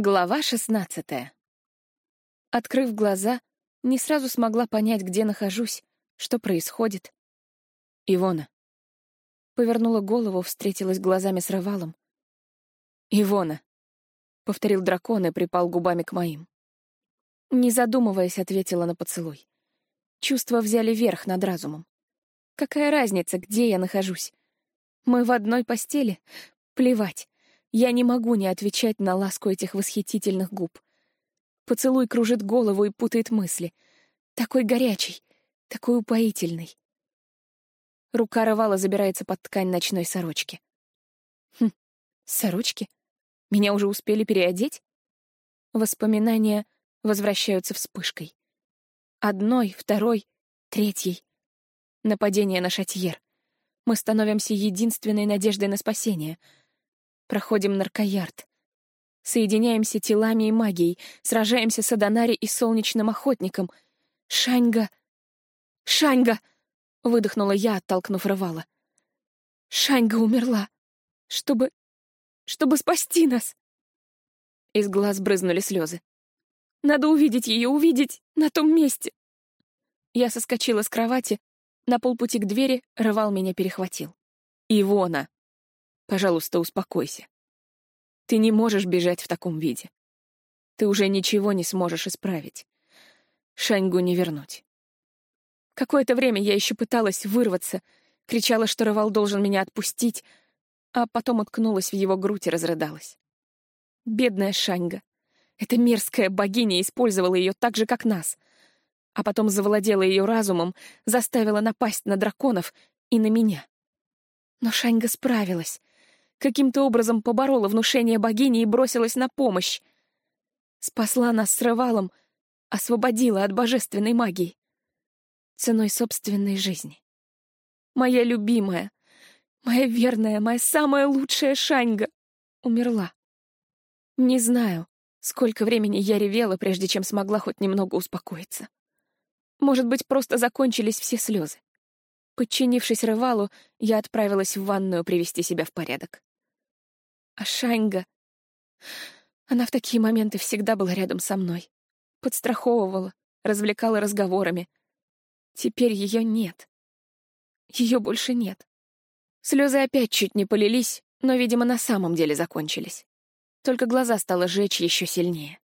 Глава шестнадцатая. Открыв глаза, не сразу смогла понять, где нахожусь, что происходит. Ивона. Повернула голову, встретилась глазами с Равалом. «Ивона», — повторил дракон и припал губами к моим. Не задумываясь, ответила на поцелуй. Чувства взяли верх над разумом. Какая разница, где я нахожусь? Мы в одной постели? Плевать. Я не могу не отвечать на ласку этих восхитительных губ. Поцелуй кружит голову и путает мысли. Такой горячий, такой упоительный. Рука Рывала забирается под ткань ночной сорочки. Хм, сорочки? Меня уже успели переодеть? Воспоминания возвращаются вспышкой. Одной, второй, третьей. Нападение на Шатьер. Мы становимся единственной надеждой на спасение — Проходим наркоярд. Соединяемся телами и магией, сражаемся с Аданари и солнечным охотником. Шаньга... Шаньга! Выдохнула я, оттолкнув Рывала. Шаньга умерла. Чтобы... чтобы спасти нас. Из глаз брызнули слезы. Надо увидеть ее, увидеть на том месте. Я соскочила с кровати, на полпути к двери Рывал меня перехватил. «Ивона!» Пожалуйста, успокойся. Ты не можешь бежать в таком виде. Ты уже ничего не сможешь исправить. Шаньгу не вернуть. Какое-то время я еще пыталась вырваться, кричала, что Рывал должен меня отпустить, а потом уткнулась в его грудь и разрыдалась. Бедная Шаньга. Эта мерзкая богиня использовала ее так же, как нас, а потом завладела ее разумом, заставила напасть на драконов и на меня. Но Шаньга справилась, каким-то образом поборола внушение богини и бросилась на помощь. Спасла нас с Рывалом, освободила от божественной магии. Ценой собственной жизни. Моя любимая, моя верная, моя самая лучшая Шаньга умерла. Не знаю, сколько времени я ревела, прежде чем смогла хоть немного успокоиться. Может быть, просто закончились все слезы. Подчинившись Рывалу, я отправилась в ванную привести себя в порядок. А Шаньга... Она в такие моменты всегда была рядом со мной. Подстраховывала, развлекала разговорами. Теперь ее нет. Ее больше нет. Слезы опять чуть не полились, но, видимо, на самом деле закончились. Только глаза стало жечь еще сильнее.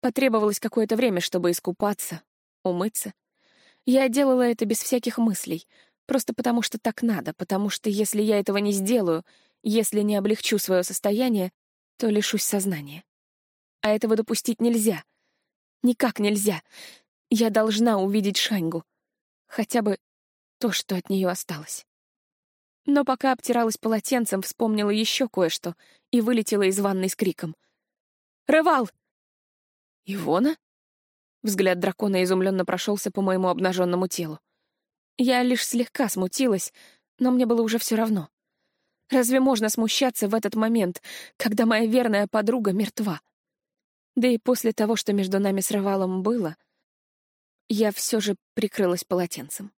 Потребовалось какое-то время, чтобы искупаться, умыться. Я делала это без всяких мыслей, просто потому что так надо, потому что если я этого не сделаю, если не облегчу свое состояние, то лишусь сознания. А этого допустить нельзя. Никак нельзя. Я должна увидеть Шаньгу. Хотя бы то, что от нее осталось. Но пока обтиралась полотенцем, вспомнила еще кое-что и вылетела из ванной с криком. «Рывал!» «Ивона?» Взгляд дракона изумленно прошелся по моему обнаженному телу. Я лишь слегка смутилась, но мне было уже все равно. Разве можно смущаться в этот момент, когда моя верная подруга мертва? Да и после того, что между нами с Равалом было, я все же прикрылась полотенцем.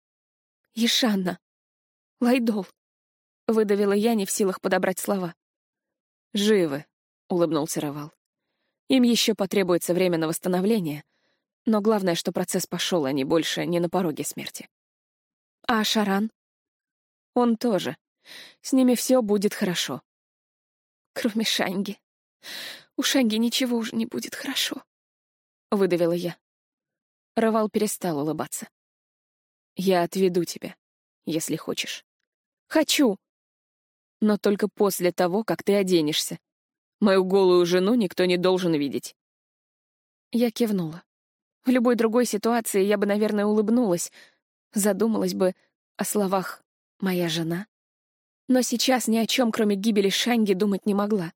«Ешанна! Лайдол!» — выдавила я, не в силах подобрать слова. «Живы», — улыбнулся Равал. «Им еще потребуется время на восстановление, но главное, что процесс пошел, а не больше не на пороге смерти». «А Шаран?» «Он тоже», с ними все будет хорошо. Кроме Шанги. У Шанги ничего уже не будет хорошо. Выдавила я. Равал перестал улыбаться. Я отведу тебя, если хочешь. Хочу! Но только после того, как ты оденешься. Мою голую жену никто не должен видеть. Я кивнула. В любой другой ситуации я бы, наверное, улыбнулась, задумалась бы о словах «моя жена». Но сейчас ни о чем, кроме гибели Шанги, думать не могла.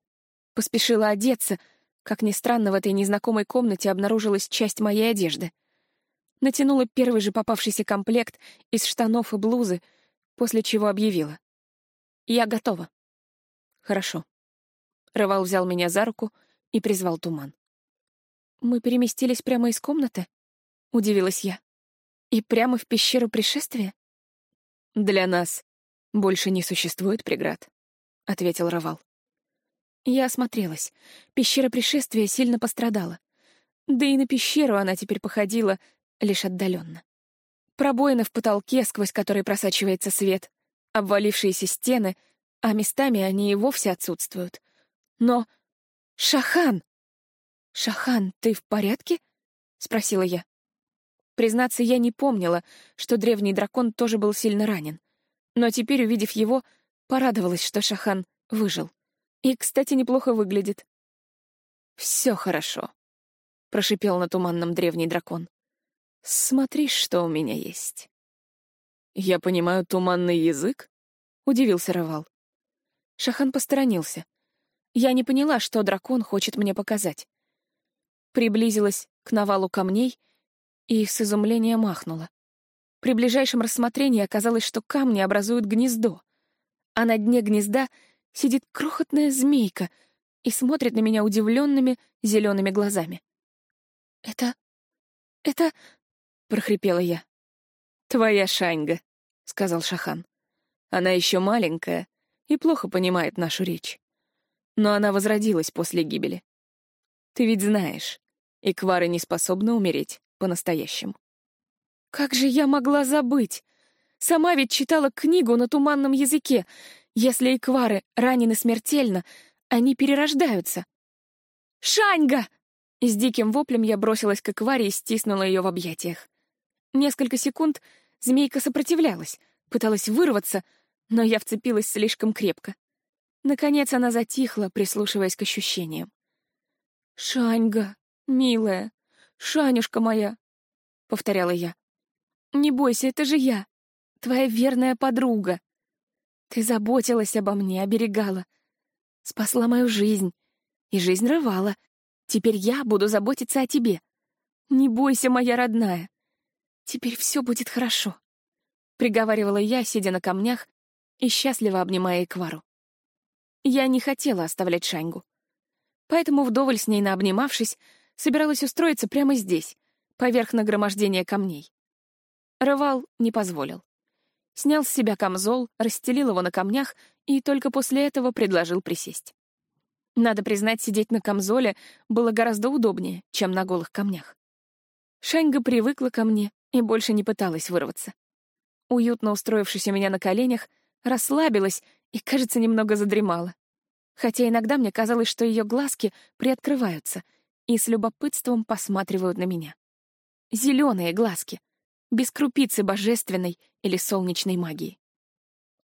Поспешила одеться. Как ни странно, в этой незнакомой комнате обнаружилась часть моей одежды. Натянула первый же попавшийся комплект из штанов и блузы, после чего объявила. «Я готова». «Хорошо». Рывал взял меня за руку и призвал туман. «Мы переместились прямо из комнаты?» — удивилась я. «И прямо в пещеру пришествия?» «Для нас больше не существует преград», — ответил Равал. Я осмотрелась. Пещера пришествия сильно пострадала. Да и на пещеру она теперь походила лишь отдаленно. Пробоины в потолке, сквозь которые просачивается свет, обвалившиеся стены, а местами они и вовсе отсутствуют. Но... Шахан! «Шахан, ты в порядке?» — спросила я. Признаться, я не помнила, что древний дракон тоже был сильно ранен. Но теперь, увидев его, порадовалась, что Шахан выжил. И, кстати, неплохо выглядит. «Все хорошо», — прошипел на туманном древний дракон. «Смотри, что у меня есть». «Я понимаю туманный язык?» — удивился Рывал. Шахан посторонился. Я не поняла, что дракон хочет мне показать. Приблизилась к навалу камней и с изумлением махнула. При ближайшем рассмотрении оказалось, что камни образуют гнездо, а на дне гнезда сидит крохотная змейка и смотрит на меня удивленными зелеными глазами. «Это... это...» — прохрипела я. «Твоя Шаньга», — сказал Шахан. «Она еще маленькая и плохо понимает нашу речь. Но она возродилась после гибели. Ты ведь знаешь, Иквары не способны умереть по-настоящему». «Как же я могла забыть? Сама ведь читала книгу на туманном языке, если иквары ранены смертельно, они перерождаются. «Шаньга!» С диким воплем я бросилась к икваре и стиснула ее в объятиях. Несколько секунд змейка сопротивлялась, пыталась вырваться, но я вцепилась слишком крепко. Наконец она затихла, прислушиваясь к ощущениям. «Шаньга, милая, Шанюшка моя!» — повторяла я. «Не бойся, это же я, твоя верная подруга. Ты заботилась обо мне, оберегала. Спасла мою жизнь. И жизнь рывала. Теперь я буду заботиться о тебе. Не бойся, моя родная. Теперь все будет хорошо. Приговаривала я, сидя на камнях и счастливо обнимая Эквару. Я не хотела оставлять Шаньгу. Поэтому, вдоволь с ней наобнимавшись, собиралась устроиться прямо здесь, поверх нагромождения камней. Рывал не позволил снял с себя камзол, расстелил его на камнях и только после этого предложил присесть. Надо признать, сидеть на камзоле было гораздо удобнее, чем на голых камнях. Шаньга привыкла ко мне и больше не пыталась вырваться. Уютно устроившись у меня на коленях, расслабилась и, кажется, немного задремала. Хотя иногда мне казалось, что ее глазки приоткрываются и с любопытством посматривают на меня. Зеленые глазки, без крупицы божественной или солнечной магии.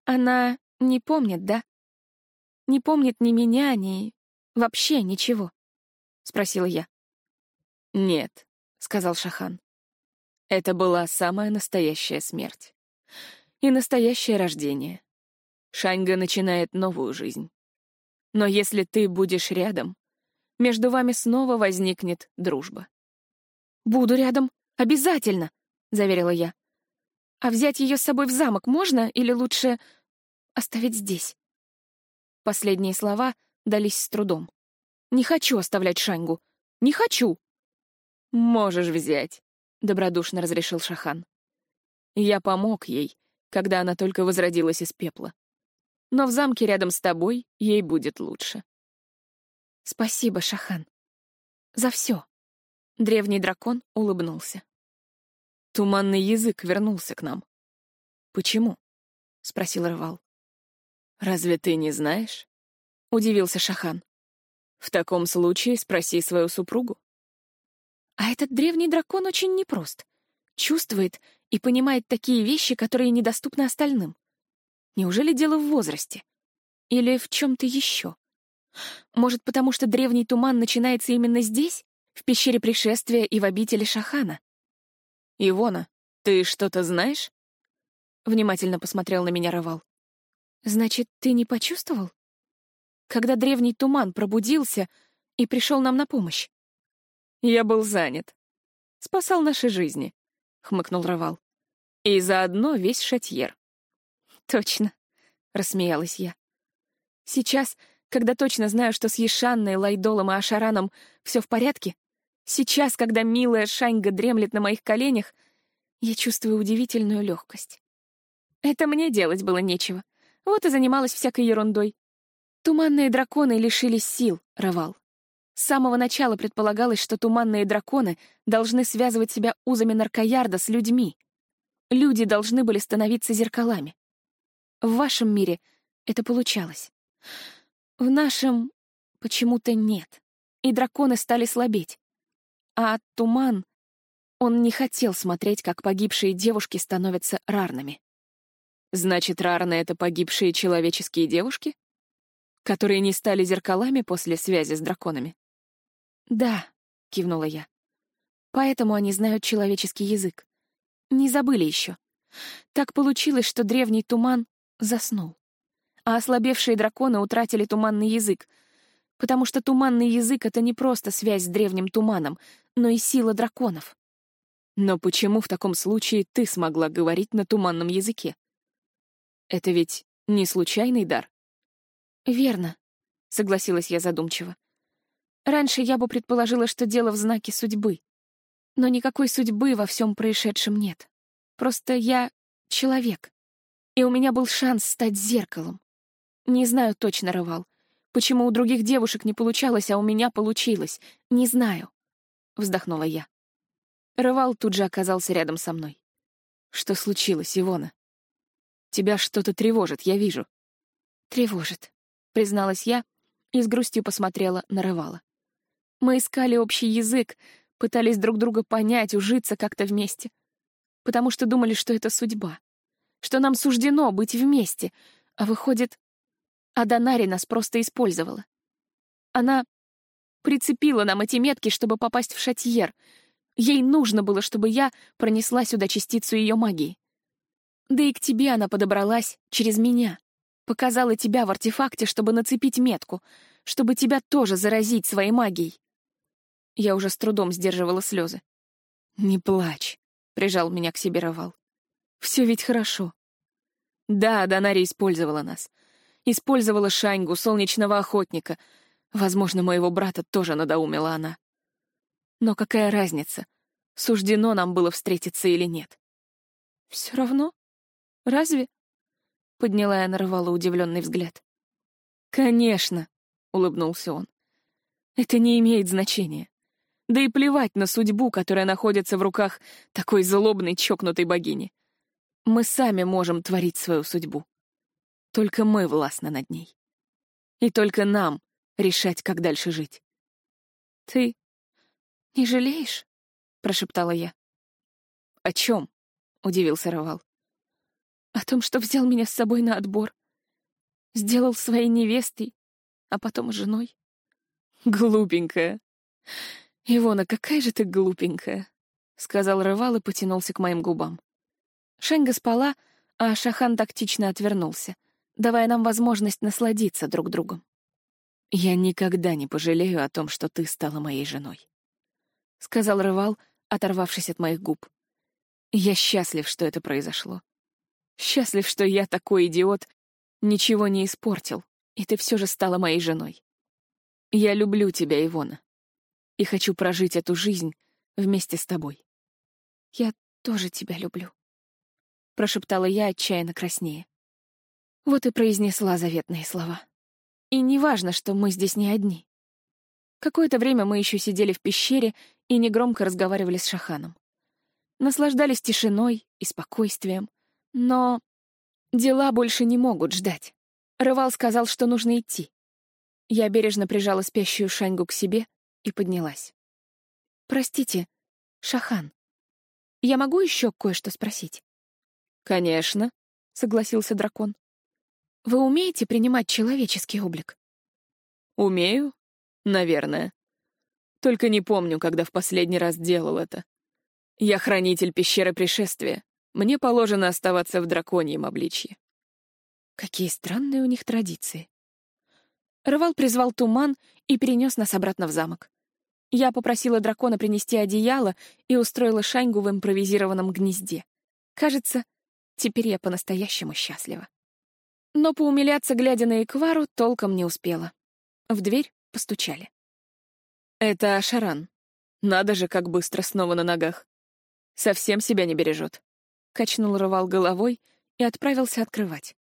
Она не помнит, да? Не помнит ни меня, ни... вообще ничего? — спросила я. «Нет», — сказал Шахан. «Это была самая настоящая смерть. И настоящее рождение. Шаньга начинает новую жизнь. Но если ты будешь рядом, между вами снова возникнет дружба». «Буду рядом, обязательно!» Заверила я. «А взять ее с собой в замок можно или лучше оставить здесь?» Последние слова дались с трудом. «Не хочу оставлять Шаньгу. Не хочу!» «Можешь взять», — добродушно разрешил Шахан. «Я помог ей, когда она только возродилась из пепла. Но в замке рядом с тобой ей будет лучше». «Спасибо, Шахан. За все». Древний дракон улыбнулся. Туманный язык вернулся к нам. «Почему?» — спросил Рывал. «Разве ты не знаешь?» — удивился Шахан. «В таком случае спроси свою супругу». А этот древний дракон очень непрост. Чувствует и понимает такие вещи, которые недоступны остальным. Неужели дело в возрасте? Или в чем-то еще? Может, потому что древний туман начинается именно здесь, в пещере пришествия и в обители Шахана? «Ивона, ты что-то знаешь?» Внимательно посмотрел на меня Равал. «Значит, ты не почувствовал? Когда древний туман пробудился и пришел нам на помощь?» «Я был занят. Спасал наши жизни», — хмыкнул Равал. «И заодно весь шатьер». «Точно», — рассмеялась я. «Сейчас, когда точно знаю, что с Ешанной, Лайдолом и Ашараном все в порядке, Сейчас, когда милая Шаньга дремлет на моих коленях, я чувствую удивительную легкость. Это мне делать было нечего. Вот и занималась всякой ерундой. Туманные драконы лишились сил, Равал. С самого начала предполагалось, что туманные драконы должны связывать себя узами наркоярда с людьми. Люди должны были становиться зеркалами. В вашем мире это получалось. В нашем почему-то нет. И драконы стали слабеть. А туман... Он не хотел смотреть, как погибшие девушки становятся рарными. Значит, рарны — это погибшие человеческие девушки? Которые не стали зеркалами после связи с драконами? «Да», — кивнула я. «Поэтому они знают человеческий язык. Не забыли еще. Так получилось, что древний туман заснул. А ослабевшие драконы утратили туманный язык, потому что туманный язык — это не просто связь с древним туманом, но и сила драконов. Но почему в таком случае ты смогла говорить на туманном языке? Это ведь не случайный дар? Верно, — согласилась я задумчиво. Раньше я бы предположила, что дело в знаке судьбы. Но никакой судьбы во всем происшедшем нет. Просто я человек. И у меня был шанс стать зеркалом. Не знаю точно, Рывал. Почему у других девушек не получалось, а у меня получилось? Не знаю. Вздохнула я. Рывал тут же оказался рядом со мной. Что случилось, Ивона? Тебя что-то тревожит, я вижу. Тревожит, призналась я и с грустью посмотрела на Рывала. Мы искали общий язык, пытались друг друга понять, ужиться как-то вместе. Потому что думали, что это судьба. Что нам суждено быть вместе. А выходит, Аданари нас просто использовала. Она прицепила нам эти метки, чтобы попасть в Шатьер. Ей нужно было, чтобы я пронесла сюда частицу ее магии. Да и к тебе она подобралась через меня. Показала тебя в артефакте, чтобы нацепить метку, чтобы тебя тоже заразить своей магией. Я уже с трудом сдерживала слезы. «Не плачь», — прижал меня к себе Равал. «Все ведь хорошо». Да, Донари использовала нас. Использовала Шаньгу, солнечного охотника. Возможно, моего брата тоже надоумила она. Но какая разница, суждено нам было встретиться или нет? Все равно? Разве? Подняла я на Равала удивленный взгляд. Конечно, улыбнулся он. Это не имеет значения. Да и плевать на судьбу, которая находится в руках такой злобной, чокнутой богини. Мы сами можем творить свою судьбу. Только мы властны над ней. И только нам решать, как дальше жить. «Ты не жалеешь?» — прошептала я. «О чем?» — удивился Равал. «О том, что взял меня с собой на отбор. Сделал своей невестой, а потом женой». «Глупенькая», «Ивона, какая же ты глупенькая», — сказал Рывал и потянулся к моим губам. Шенга спала, а Шахан тактично отвернулся, давая нам возможность насладиться друг другом. «Я никогда не пожалею о том, что ты стала моей женой», — сказал Рывал, оторвавшись от моих губ. «Я счастлив, что это произошло. Счастлив, что я такой идиот, ничего не испортил, и ты все же стала моей женой. Я люблю тебя, Ивона и хочу прожить эту жизнь вместе с тобой. Я тоже тебя люблю, — прошептала я, отчаянно краснее. Вот и произнесла заветные слова. И не важно, что мы здесь не одни. Какое-то время мы еще сидели в пещере и негромко разговаривали с Шаханом. Наслаждались тишиной и спокойствием. Но дела больше не могут ждать. Рывал сказал, что нужно идти. Я бережно прижала спящую Шаньгу к себе и поднялась. «Простите, Шахан, я могу еще кое-что спросить?» «Конечно», — согласился дракон. «Вы умеете принимать человеческий облик?» «Умею, наверное. Только не помню, когда в последний раз делал это. Я хранитель пещеры пришествия. Мне положено оставаться в драконьем обличье». Какие странные у них традиции. Рывал призвал туман и перенес нас обратно в замок. Я попросила дракона принести одеяло и устроила Шаньгу в импровизированном гнезде. Кажется, теперь я по-настоящему счастлива. Но поумиляться, глядя на Эквару, толком не успела. В дверь постучали. «Это Ашаран. Надо же, как быстро снова на ногах. Совсем себя не бережет». Качнул рывал головой и отправился открывать.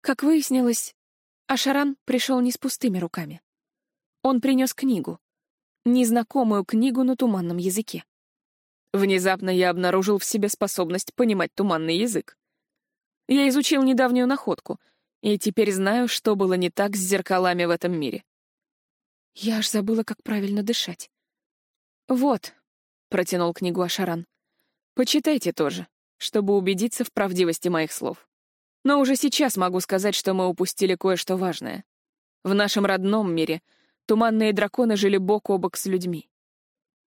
Как выяснилось, А Шаран пришел не с пустыми руками. Он принес книгу. Незнакомую книгу на туманном языке. Внезапно я обнаружил в себе способность понимать туманный язык. Я изучил недавнюю находку, и теперь знаю, что было не так с зеркалами в этом мире. Я аж забыла, как правильно дышать. «Вот», — протянул книгу Ашаран, — «почитайте тоже, чтобы убедиться в правдивости моих слов. Но уже сейчас могу сказать, что мы упустили кое-что важное. В нашем родном мире туманные драконы жили бок о бок с людьми.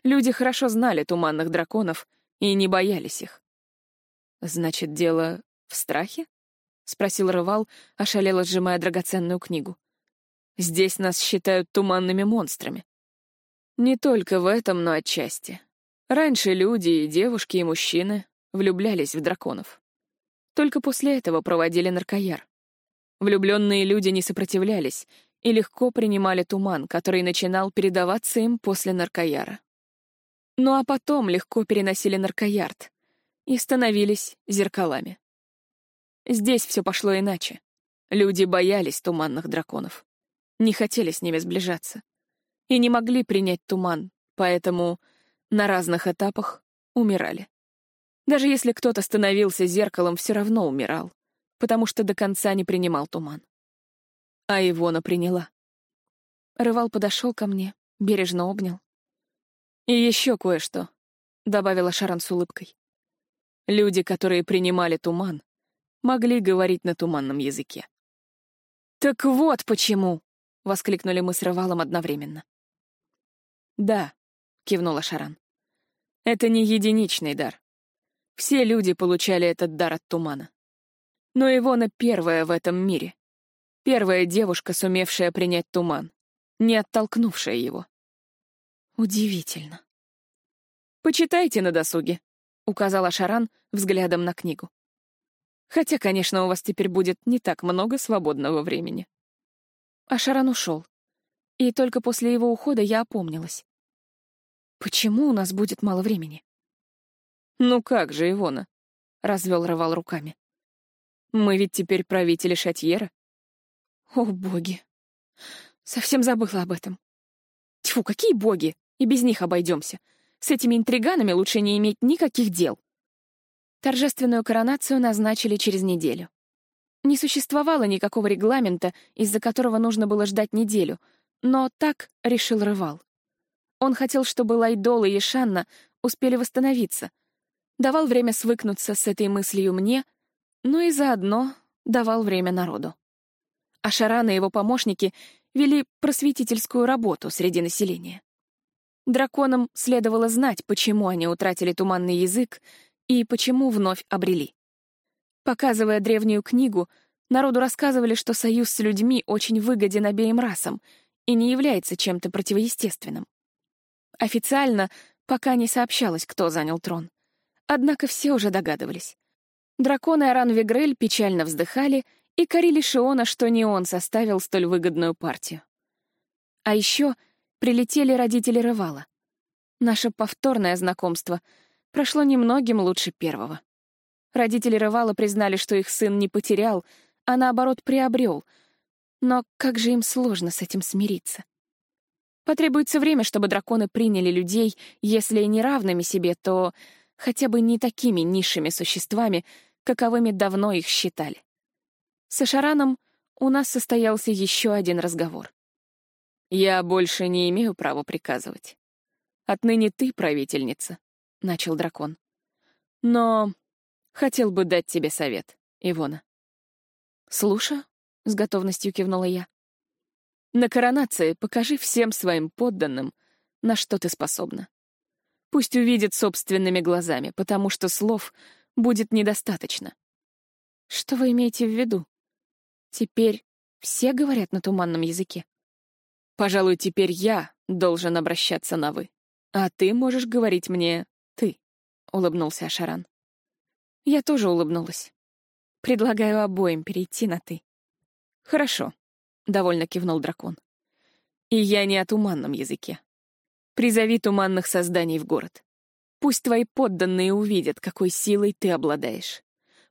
Люди хорошо знали туманных драконов и не боялись их. «Значит, дело в страхе?» — спросил Рывал, ошалело сжимая драгоценную книгу. «Здесь нас считают туманными монстрами». Не только в этом, но отчасти. Раньше люди и девушки, и мужчины влюблялись в драконов. Только после этого проводили наркояр. Влюбленные люди не сопротивлялись и легко принимали туман, который начинал передаваться им после наркояра. Ну а потом легко переносили наркоярд и становились зеркалами. Здесь все пошло иначе. Люди боялись туманных драконов, не хотели с ними сближаться и не могли принять туман, поэтому на разных этапах умирали. Даже если кто-то становился зеркалом, все равно умирал, потому что до конца не принимал туман. А Ивона приняла. Рывал подошел ко мне, бережно обнял. «И еще кое-что», — добавила Шаран с улыбкой. «Люди, которые принимали туман, могли говорить на туманном языке». «Так вот почему!» — воскликнули мы с Рывалом одновременно. «Да», — кивнула Шаран. «Это не единичный дар. Все люди получали этот дар от тумана. Но Ивона первая в этом мире. Первая девушка, сумевшая принять туман, не оттолкнувшая его. Удивительно. «Почитайте на досуге», — указала Шаран взглядом на книгу. «Хотя, конечно, у вас теперь будет не так много свободного времени». А Шаран ушел. И только после его ухода я опомнилась. Почему у нас будет мало времени? «Ну как же, Ивона?» — развел рывал руками. «Мы ведь теперь правители Шатьера». «О, боги! Совсем забыла об этом. Тьфу, какие боги! И без них обойдемся. С этими интриганами лучше не иметь никаких дел». Торжественную коронацию назначили через неделю. Не существовало никакого регламента, из-за которого нужно было ждать неделю, но так решил Рывал. Он хотел, чтобы Лайдол и Ешанна успели восстановиться — давал время свыкнуться с этой мыслью мне, но и заодно давал время народу. А Шаран и его помощники вели просветительскую работу среди населения. Драконам следовало знать, почему они утратили туманный язык и почему вновь обрели. Показывая древнюю книгу, народу рассказывали, что союз с людьми очень выгоден обеим расам и не является чем-то противоестественным. Официально пока не сообщалось, кто занял трон. Однако все уже догадывались. Драконы Аран-Вигрель печально вздыхали и корили Шиона, что не он составил столь выгодную партию. А еще прилетели родители Рывала. Наше повторное знакомство прошло немногим лучше первого. Родители Рывала признали, что их сын не потерял, а наоборот приобрел. Но как же им сложно с этим смириться. Потребуется время, чтобы драконы приняли людей, если и не равными себе, то хотя бы не такими низшими существами, каковыми давно их считали. С Ашараном у нас состоялся еще один разговор. «Я больше не имею права приказывать. Отныне ты правительница», — начал дракон. «Но хотел бы дать тебе совет, Ивона». «Слушаю», — с готовностью кивнула я. «На коронации покажи всем своим подданным, на что ты способна. Пусть увидит собственными глазами, потому что слов будет недостаточно. Что вы имеете в виду? Теперь все говорят на туманном языке. Пожалуй, теперь я должен обращаться на «вы», а ты можешь говорить мне улыбнулся Ашаран. Я тоже улыбнулась. Предлагаю обоим перейти на «ты». Хорошо, — довольно кивнул дракон. И я не о туманном языке. Призови туманных созданий в город. Пусть твои подданные увидят, какой силой ты обладаешь.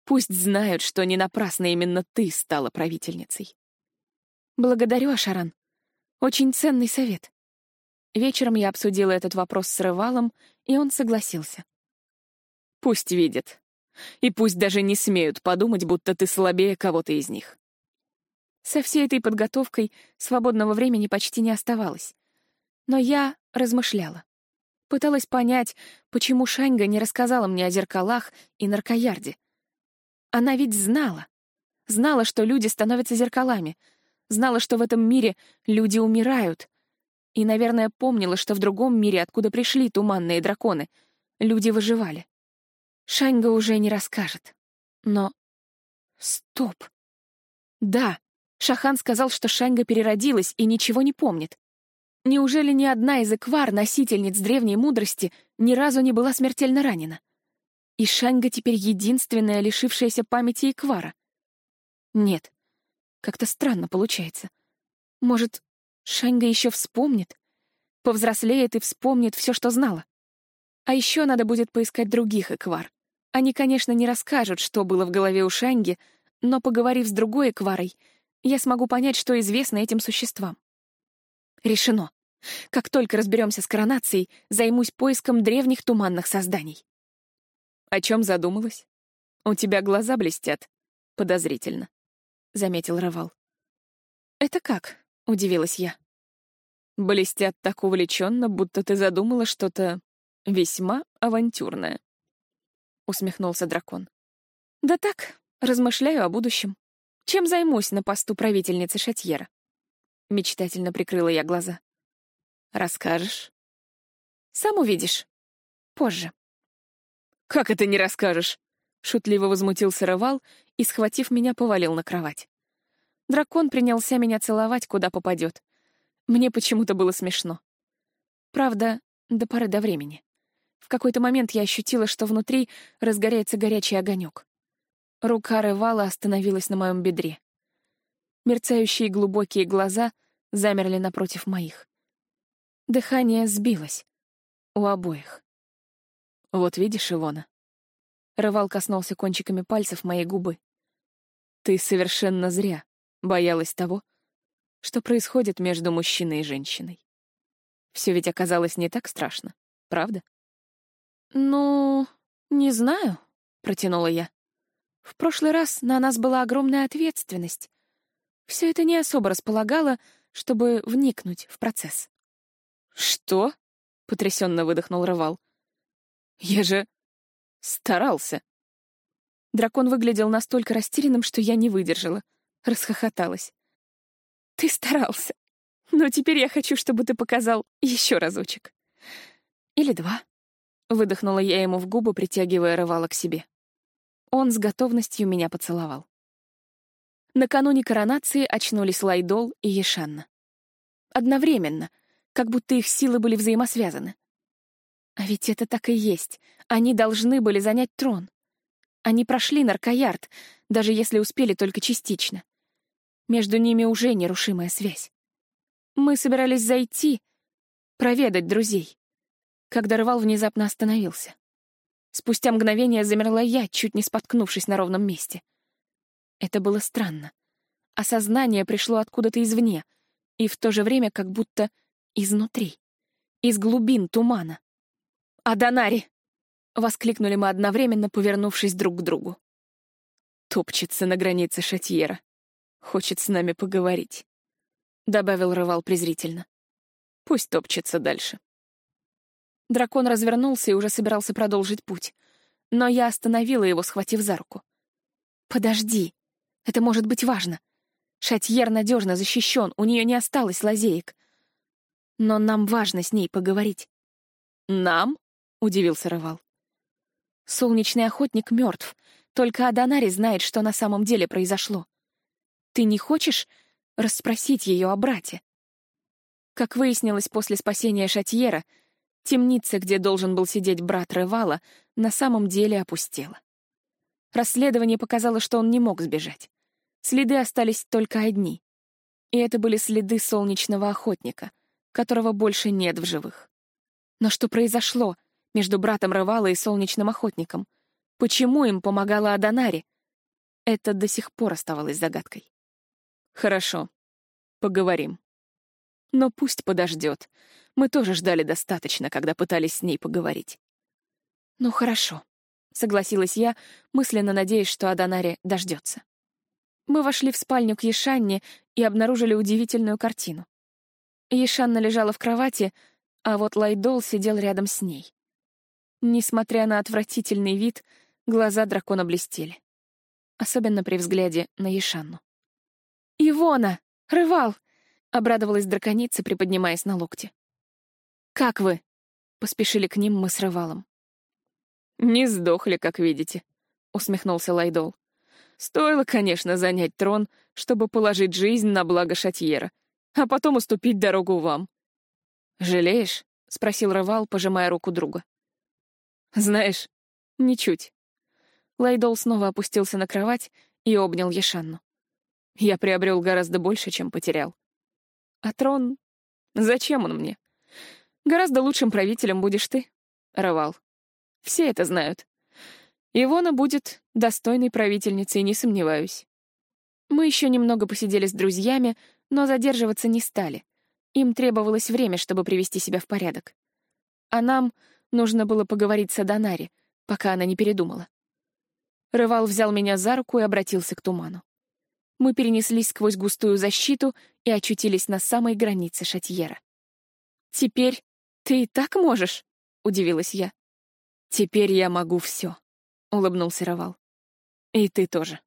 Пусть знают, что не напрасно именно ты стала правительницей. Благодарю, Ашаран. Очень ценный совет. Вечером я обсудила этот вопрос с Рывалом, и он согласился. Пусть видят. И пусть даже не смеют подумать, будто ты слабее кого-то из них. Со всей этой подготовкой свободного времени почти не оставалось. Но я размышляла. Пыталась понять, почему Шаньга не рассказала мне о зеркалах и наркоярде. Она ведь знала. Знала, что люди становятся зеркалами. Знала, что в этом мире люди умирают. И, наверное, помнила, что в другом мире, откуда пришли туманные драконы, люди выживали. Шаньга уже не расскажет. Но... Стоп. Да, Шахан сказал, что Шаньга переродилась и ничего не помнит. Неужели ни одна из эквар, носительниц древней мудрости, ни разу не была смертельно ранена? И Шаньга теперь единственная, лишившаяся памяти эквара? Нет, как-то странно получается. Может, Шаньга еще вспомнит? Повзрослеет и вспомнит все, что знала. А еще надо будет поискать других эквар. Они, конечно, не расскажут, что было в голове у Шаньги, но, поговорив с другой экварой, я смогу понять, что известно этим существам. Решено. Как только разберемся с коронацией, займусь поиском древних туманных созданий. О чем задумалась? У тебя глаза блестят. Подозрительно, — заметил Равал. Это как? — удивилась я. Блестят так увлеченно, будто ты задумала что-то весьма авантюрное. Усмехнулся дракон. Да так, размышляю о будущем. Чем займусь на посту правительницы Шатьера? Мечтательно прикрыла я глаза. Расскажешь? Сам увидишь. Позже. Как это не расскажешь? Шутливо возмутился Рывал и, схватив меня, повалил на кровать. Дракон принялся меня целовать, куда попадет. Мне почему-то было смешно. Правда, до поры до времени. В какой-то момент я ощутила, что внутри разгоряется горячий огонек. Рука Рывала остановилась на моем бедре. Мерцающие глубокие глаза замерли напротив моих. Дыхание сбилось. У обоих. «Вот видишь, Ивона?» Рывал коснулся кончиками пальцев моей губы. «Ты совершенно зря боялась того, что происходит между мужчиной и женщиной. Все ведь оказалось не так страшно, правда?» «Ну, не знаю», — протянула я. В прошлый раз на нас была огромная ответственность. Все это не особо располагало, чтобы вникнуть в процесс. «Что?» — потрясенно выдохнул Рывал. «Я же старался». Дракон выглядел настолько растерянным, что я не выдержала. Расхохоталась. «Ты старался. Но теперь я хочу, чтобы ты показал еще разочек. Или два». Выдохнула я ему в губы, притягивая Рывала к себе. Он с готовностью меня поцеловал. Накануне коронации очнулись Лайдол и Ешанна. Одновременно, как будто их силы были взаимосвязаны. А ведь это так и есть. Они должны были занять трон. Они прошли наркоярд, даже если успели только частично. Между ними уже нерушимая связь. Мы собирались зайти, проведать друзей, когда рвал внезапно остановился. Спустя мгновение замерла я, чуть не споткнувшись на ровном месте. Это было странно. Осознание пришло откуда-то извне, и в то же время как будто изнутри, из глубин тумана. «Аданари!» — воскликнули мы одновременно, повернувшись друг к другу. «Топчется на границе Шатьера. Хочет с нами поговорить», — добавил Рывал презрительно. «Пусть топчется дальше». Дракон развернулся и уже собирался продолжить путь. Но я остановила его, схватив за руку. «Подожди. Это может быть важно. Шатьер надежно защищен, у нее не осталось лазеек. Но нам важно с ней поговорить». «Нам?» — удивился Равал. «Солнечный охотник мертв. Только Аданари знает, что на самом деле произошло. Ты не хочешь расспросить ее о брате?» Как выяснилось после спасения Шатьера, Темница, где должен был сидеть брат Ревала, на самом деле опустела. Расследование показало, что он не мог сбежать. Следы остались только одни. И это были следы солнечного охотника, которого больше нет в живых. Но что произошло между братом Ревала и солнечным охотником? Почему им помогала Аданари? Это до сих пор оставалось загадкой. «Хорошо. Поговорим. Но пусть подождет. Мы тоже ждали достаточно, когда пытались с ней поговорить. Ну хорошо, согласилась я, мысленно надеясь, что Аданари дождется. Мы вошли в спальню к Ешанне и обнаружили удивительную картину. Ешанна лежала в кровати, а вот Лайдол сидел рядом с ней. Несмотря на отвратительный вид, глаза дракона блестели. Особенно при взгляде на Ешанну. «Ивона! Рывал!» — обрадовалась драконица, приподнимаясь на локте. «Как вы?» — поспешили к ним мы с Рывалом. «Не сдохли, как видите», — усмехнулся Лайдол. «Стоило, конечно, занять трон, чтобы положить жизнь на благо Шатьера, а потом уступить дорогу вам». «Жалеешь?» — спросил Рывал, пожимая руку друга. «Знаешь, ничуть». Лайдол снова опустился на кровать и обнял Ешанну. «Я приобрел гораздо больше, чем потерял. А трон... Зачем он мне? Гораздо лучшим правителем будешь ты, Рывал. Все это знают. Ивона будет достойной правительницей, не сомневаюсь. Мы еще немного посидели с друзьями, но задерживаться не стали. Им требовалось время, чтобы привести себя в порядок. А нам нужно было поговорить с Аданари, пока она не передумала. Рывал взял меня за руку и обратился к туману. Мы перенеслись сквозь густую защиту и очутились на самой границе Шатьера. «Теперь ты и так можешь?» — удивилась я. «Теперь я могу все», — улыбнулся Равал. «И ты тоже».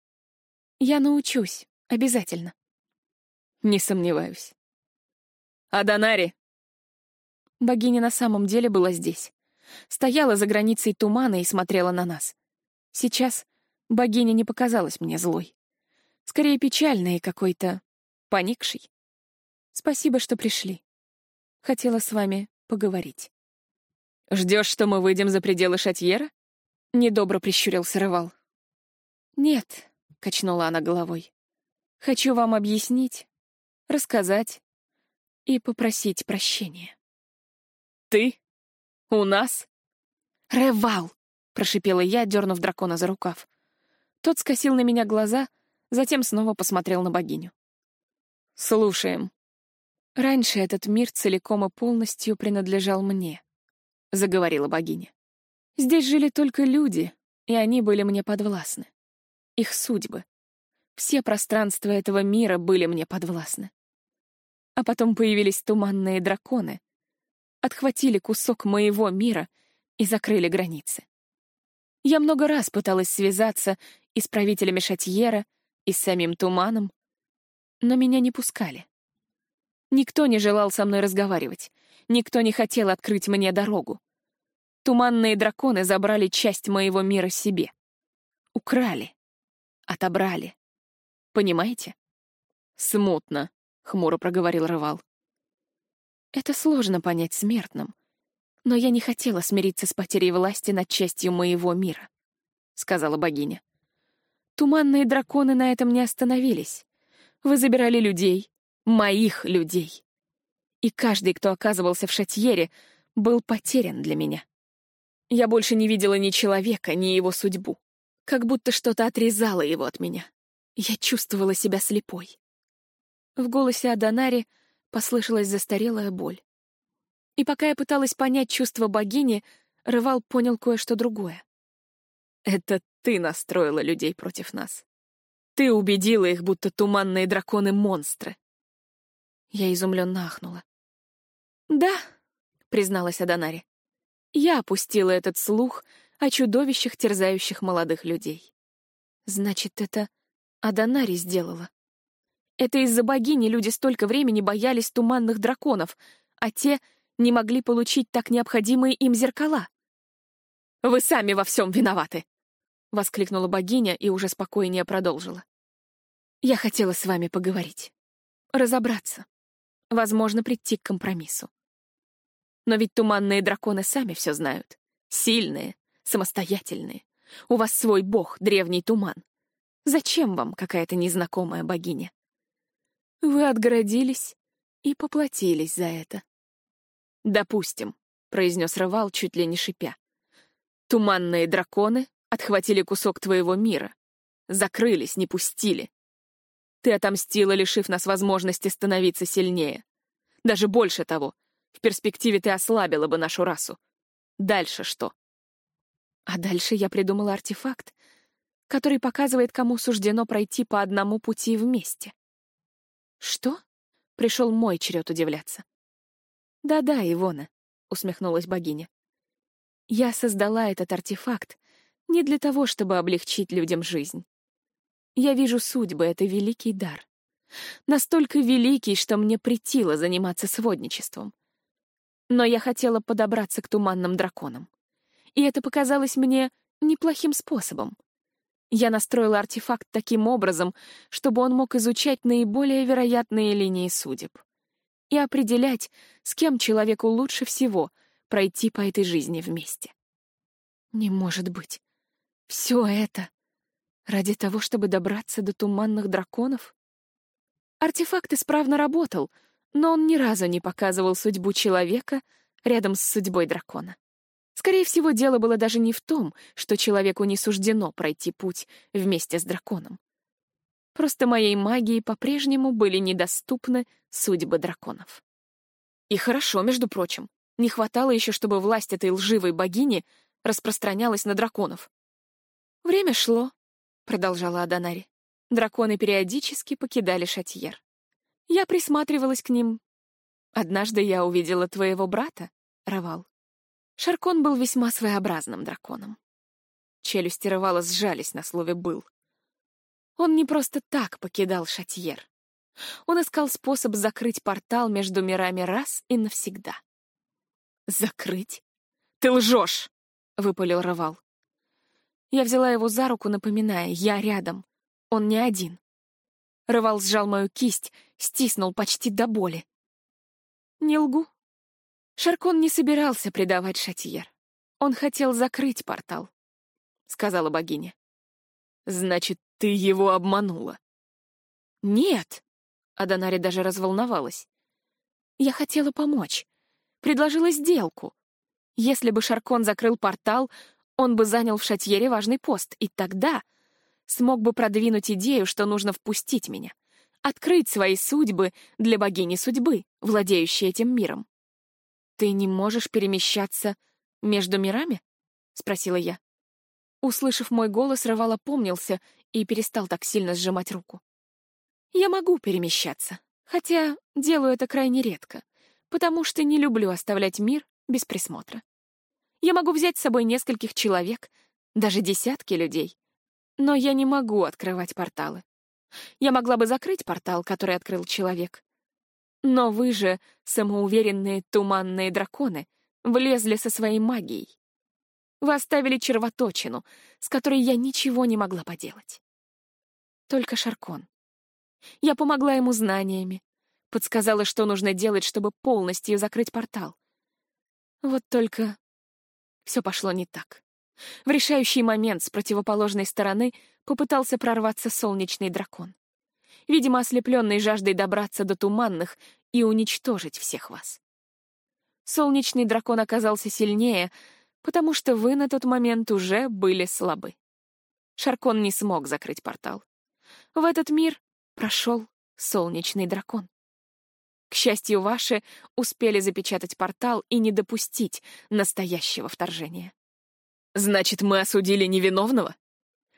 «Я научусь, обязательно». «Не сомневаюсь». «Аданари!» Богиня на самом деле была здесь. Стояла за границей тумана и смотрела на нас. Сейчас богиня не показалась мне злой. Скорее печальной и какой-то поникшей. Спасибо, что пришли. Хотела с вами поговорить. Ждешь, что мы выйдем за пределы Шатьера? Недобро прищурился Рывал. Нет, качнула она головой. Хочу вам объяснить, рассказать и попросить прощения. Ты? У нас? Ревал! прошипела я, дернув дракона за рукав. Тот скосил на меня глаза, затем снова посмотрел на богиню. «Слушаем». Раньше этот мир целиком и полностью принадлежал мне. — заговорила богиня. «Здесь жили только люди, и они были мне подвластны. Их судьбы. Все пространства этого мира были мне подвластны. А потом появились туманные драконы, отхватили кусок моего мира и закрыли границы. Я много раз пыталась связаться и с правителями Шатьера, и с самим Туманом, но меня не пускали. Никто не желал со мной разговаривать, никто не хотел открыть мне дорогу. Туманные драконы забрали часть моего мира себе. Украли. Отобрали. Понимаете? «Смутно», — хмуро проговорил Рывал. «Это сложно понять смертным. Но я не хотела смириться с потерей власти над частью моего мира», — сказала богиня. «Туманные драконы на этом не остановились. Вы забирали людей, моих людей. И каждый, кто оказывался в Шатьере, был потерян для меня. Я больше не видела ни человека, ни его судьбу. Как будто что-то отрезало его от меня. Я чувствовала себя слепой. В голосе Аданари послышалась застарелая боль. И пока я пыталась понять чувство богини, Рывал понял кое-что другое. «Это ты настроила людей против нас. Ты убедила их, будто туманные драконы — монстры». Я изумленно ахнула. «Да», — призналась Аданари. Я опустила этот слух о чудовищах, терзающих молодых людей. Значит, это Аданари сделала. Это из-за богини люди столько времени боялись туманных драконов, а те не могли получить так необходимые им зеркала. «Вы сами во всем виноваты!» — воскликнула богиня и уже спокойнее продолжила. «Я хотела с вами поговорить, разобраться, возможно, прийти к компромиссу. Но ведь туманные драконы сами все знают. Сильные, самостоятельные. У вас свой бог, древний туман. Зачем вам какая-то незнакомая богиня? Вы отгородились и поплатились за это. «Допустим», — произнес Рывал, чуть ли не шипя. «Туманные драконы отхватили кусок твоего мира. Закрылись, не пустили. Ты отомстила, лишив нас возможности становиться сильнее. Даже больше того, в перспективе ты ослабила бы нашу расу. Дальше что? А дальше я придумала артефакт, который показывает, кому суждено пройти по одному пути вместе. Что? Пришел мой черед удивляться. Да-да, Ивона, усмехнулась богиня. Я создала этот артефакт не для того, чтобы облегчить людям жизнь. Я вижу судьбы — это великий дар. Настолько великий, что мне притило заниматься сводничеством. Но я хотела подобраться к туманным драконам. И это показалось мне неплохим способом. Я настроила артефакт таким образом, чтобы он мог изучать наиболее вероятные линии судеб и определять, с кем человеку лучше всего пройти по этой жизни вместе. Не может быть. Все это ради того, чтобы добраться до туманных драконов? Артефакт исправно работал, но он ни разу не показывал судьбу человека рядом с судьбой дракона. Скорее всего, дело было даже не в том, что человеку не суждено пройти путь вместе с драконом. Просто моей магии по-прежнему были недоступны судьбы драконов. И хорошо, между прочим. Не хватало еще, чтобы власть этой лживой богини распространялась на драконов. «Время шло», — продолжала Аданари. Драконы периодически покидали Шатьер. Я присматривалась к ним. Однажды я увидела твоего брата, Равал. Шаркон был весьма своеобразным драконом. Челюсти Равала сжались на слове «был». Он не просто так покидал Шатьер. Он искал способ закрыть портал между мирами раз и навсегда. «Закрыть? Ты лжешь!» — выпалил Равал. Я взяла его за руку, напоминая, я рядом. Он не один. Рывал сжал мою кисть, стиснул почти до боли. Не лгу. Шаркон не собирался предавать Шатьер. Он хотел закрыть портал, — сказала богиня. Значит, ты его обманула? Нет. Аданари даже разволновалась. Я хотела помочь. Предложила сделку. Если бы Шаркон закрыл портал, он бы занял в Шатьере важный пост, и тогда смог бы продвинуть идею, что нужно впустить меня, открыть свои судьбы для богини судьбы, владеющей этим миром. «Ты не можешь перемещаться между мирами?» — спросила я. Услышав мой голос, Рывал опомнился и перестал так сильно сжимать руку. «Я могу перемещаться, хотя делаю это крайне редко, потому что не люблю оставлять мир без присмотра. Я могу взять с собой нескольких человек, даже десятки людей, но я не могу открывать порталы. Я могла бы закрыть портал, который открыл человек. Но вы же, самоуверенные туманные драконы, влезли со своей магией. Вы оставили червоточину, с которой я ничего не могла поделать. Только Шаркон. Я помогла ему знаниями, подсказала, что нужно делать, чтобы полностью закрыть портал. Вот только все пошло не так. В решающий момент с противоположной стороны попытался прорваться солнечный дракон. Видимо, ослепленный жаждой добраться до туманных и уничтожить всех вас. Солнечный дракон оказался сильнее, потому что вы на тот момент уже были слабы. Шаркон не смог закрыть портал. В этот мир прошел солнечный дракон. К счастью, ваши успели запечатать портал и не допустить настоящего вторжения. Значит, мы осудили невиновного?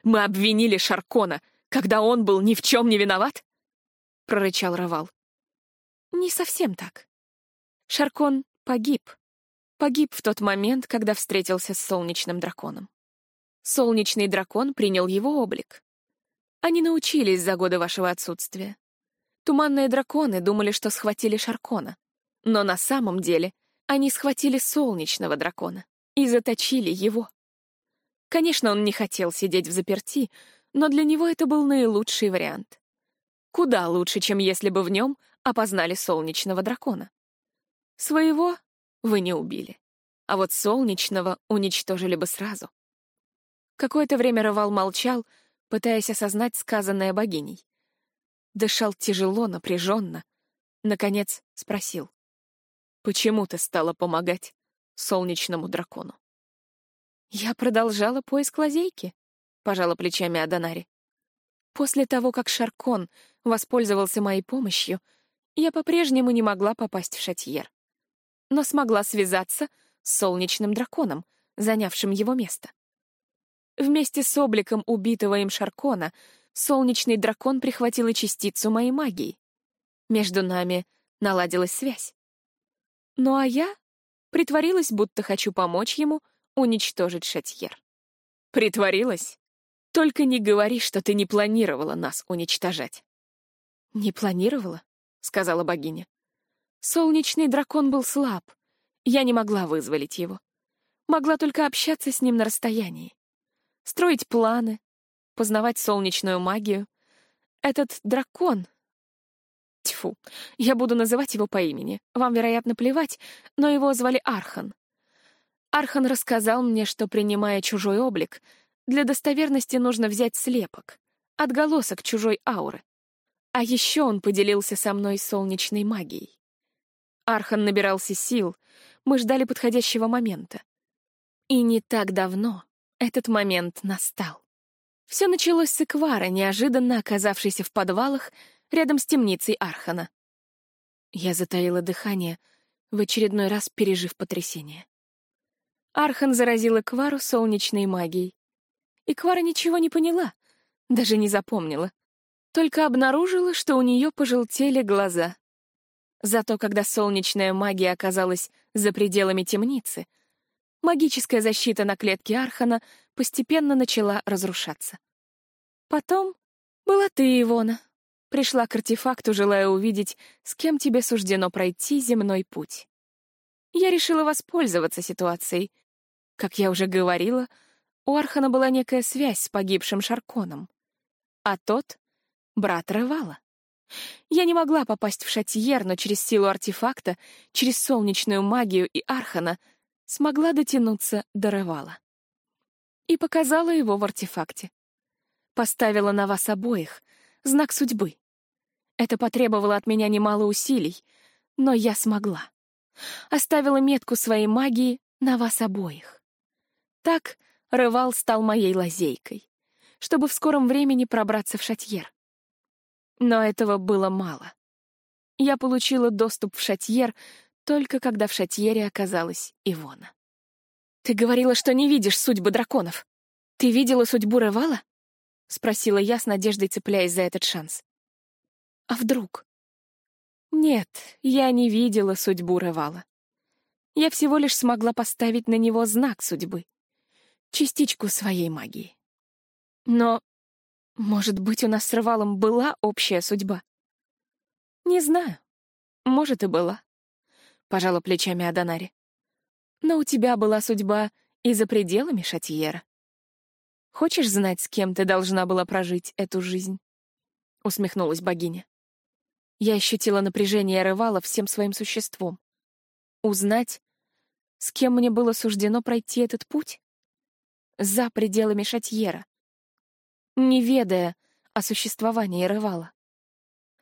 Мы обвинили Шаркона, когда он был ни в чем не виноват? Прорычал Равал. Не совсем так. Шаркон погиб. Погиб в тот момент, когда встретился с солнечным драконом. Солнечный дракон принял его облик. Они научились за годы вашего отсутствия. Туманные драконы думали, что схватили Шаркона. Но на самом деле они схватили солнечного дракона и заточили его. Конечно, он не хотел сидеть в заперти, но для него это был наилучший вариант. Куда лучше, чем если бы в нем опознали солнечного дракона. Своего вы не убили, а вот солнечного уничтожили бы сразу. Какое-то время Рывал молчал, пытаясь осознать сказанное богиней. Дышал тяжело, напряженно. Наконец спросил. «Почему ты стала помогать солнечному дракону?» «Я продолжала поиск лазейки», — пожала плечами Аданари. После того, как Шаркон воспользовался моей помощью, я по-прежнему не могла попасть в Шатьер. Но смогла связаться с солнечным драконом, занявшим его место. Вместе с обликом убитого им Шаркона солнечный дракон прихватил и частицу моей магии. Между нами наладилась связь. Ну а я притворилась, будто хочу помочь ему уничтожить Шатьер. Притворилась? Только не говори, что ты не планировала нас уничтожать. Не планировала, сказала богиня. Солнечный дракон был слаб. Я не могла вызволить его. Могла только общаться с ним на расстоянии. Строить планы, познавать солнечную магию. Этот дракон... Тьфу, я буду называть его по имени. Вам, вероятно, плевать, но его звали Архан. Архан рассказал мне, что, принимая чужой облик, для достоверности нужно взять слепок, отголосок чужой ауры. А еще он поделился со мной солнечной магией. Архан набирался сил, мы ждали подходящего момента. И не так давно этот момент настал. Все началось с Эквара, неожиданно оказавшейся в подвалах рядом с темницей Архана. Я затаила дыхание, в очередной раз пережив потрясение. Архан заразил Эквару солнечной магией. Эквара ничего не поняла, даже не запомнила. Только обнаружила, что у нее пожелтели глаза. Зато когда солнечная магия оказалась за пределами темницы, магическая защита на клетке Архана постепенно начала разрушаться. Потом была ты, Ивона. Пришла к артефакту, желая увидеть, с кем тебе суждено пройти земной путь. Я решила воспользоваться ситуацией. Как я уже говорила, у Архана была некая связь с погибшим Шарконом. А тот — брат Ревала. Я не могла попасть в Шатьер, но через силу артефакта, через солнечную магию и Архана смогла дотянуться до Ревала. И показала его в артефакте. Поставила на вас обоих знак судьбы. Это потребовало от меня немало усилий, но я смогла. Оставила метку своей магии на вас обоих. Так Рывал стал моей лазейкой, чтобы в скором времени пробраться в Шатьер. Но этого было мало. Я получила доступ в Шатьер только когда в Шатьере оказалась Ивона. «Ты говорила, что не видишь судьбы драконов. Ты видела судьбу Ревала?» — спросила я с надеждой, цепляясь за этот шанс. «А вдруг?» «Нет, я не видела судьбу Ревала. Я всего лишь смогла поставить на него знак судьбы, частичку своей магии. Но, может быть, у нас с Ревалом была общая судьба? Не знаю. Может, и была. Пожала плечами Аданари. Но у тебя была судьба и за пределами Шатьера. Хочешь знать, с кем ты должна была прожить эту жизнь? Усмехнулась богиня. Я ощутила напряжение Ревала всем своим существом. Узнать, с кем мне было суждено пройти этот путь? за пределами Шатьера, не ведая о существовании Рывала.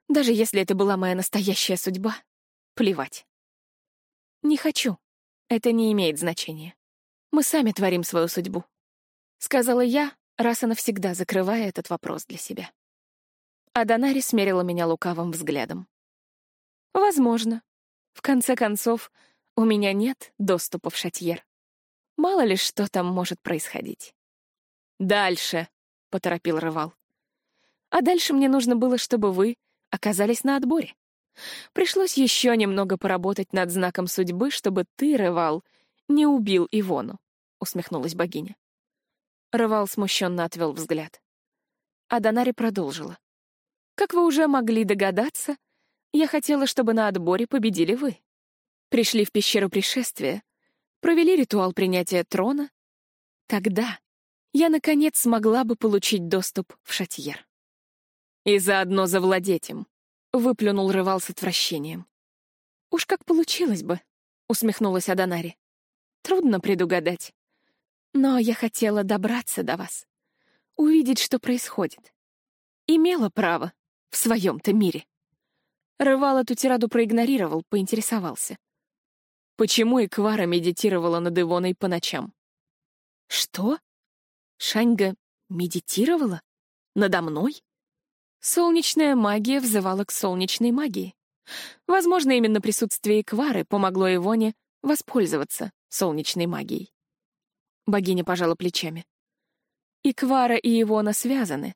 Даже если это была моя настоящая судьба, плевать. Не хочу. Это не имеет значения. Мы сами творим свою судьбу. Сказала я, раз и навсегда закрывая этот вопрос для себя. А Донари смерила меня лукавым взглядом. Возможно. В конце концов, у меня нет доступа в Шатьер. Мало ли что там может происходить. «Дальше», — поторопил Рывал. «А дальше мне нужно было, чтобы вы оказались на отборе. Пришлось еще немного поработать над знаком судьбы, чтобы ты, Рывал, не убил Ивону», — усмехнулась богиня. Рывал смущенно отвел взгляд. А Донари продолжила. «Как вы уже могли догадаться, я хотела, чтобы на отборе победили вы. Пришли в пещеру пришествия, провели ритуал принятия трона, тогда я, наконец, смогла бы получить доступ в Шатьер. И заодно завладеть им, — выплюнул Рывал с отвращением. «Уж как получилось бы», — усмехнулась Аданари. «Трудно предугадать. Но я хотела добраться до вас, увидеть, что происходит. Имела право в своем-то мире». Рывал эту тираду проигнорировал, поинтересовался. Почему Иквара медитировала над Ивоной по ночам? Что? Шаньга медитировала? Надо мной? Солнечная магия взывала к солнечной магии. Возможно, именно присутствие Квары помогло Ивоне воспользоваться солнечной магией. Богиня пожала плечами. Иквара и Ивона связаны.